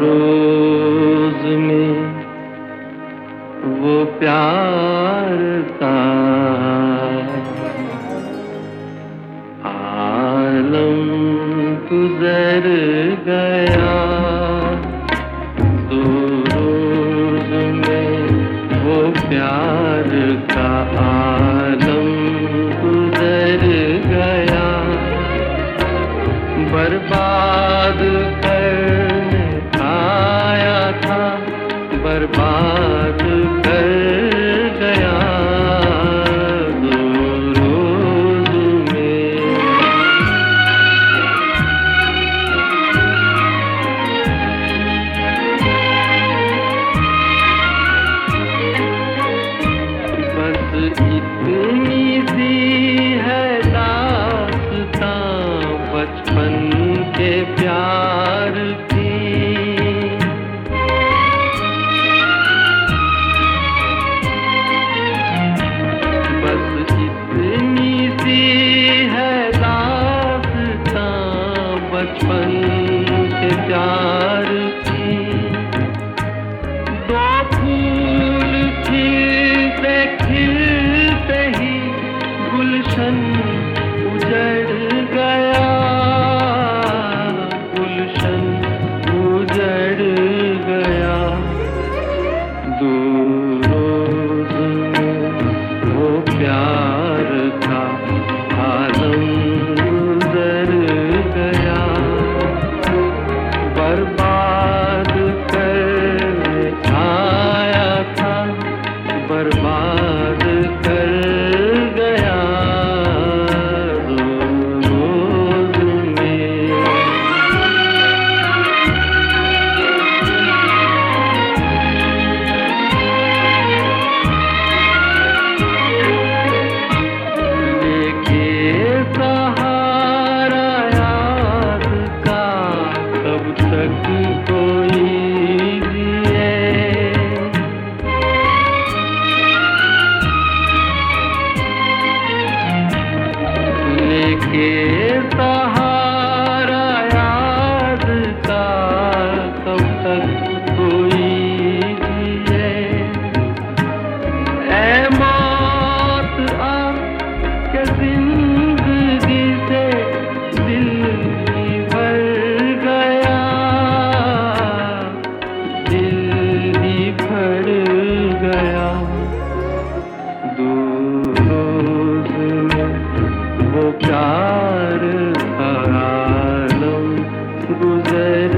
रोज में वो प्यार का आलम गुजर गया। दो रोज में वो प्यार का प्यार की। बस इतनी सी है दास्तां बचपन। के सहा चार आलम गुजर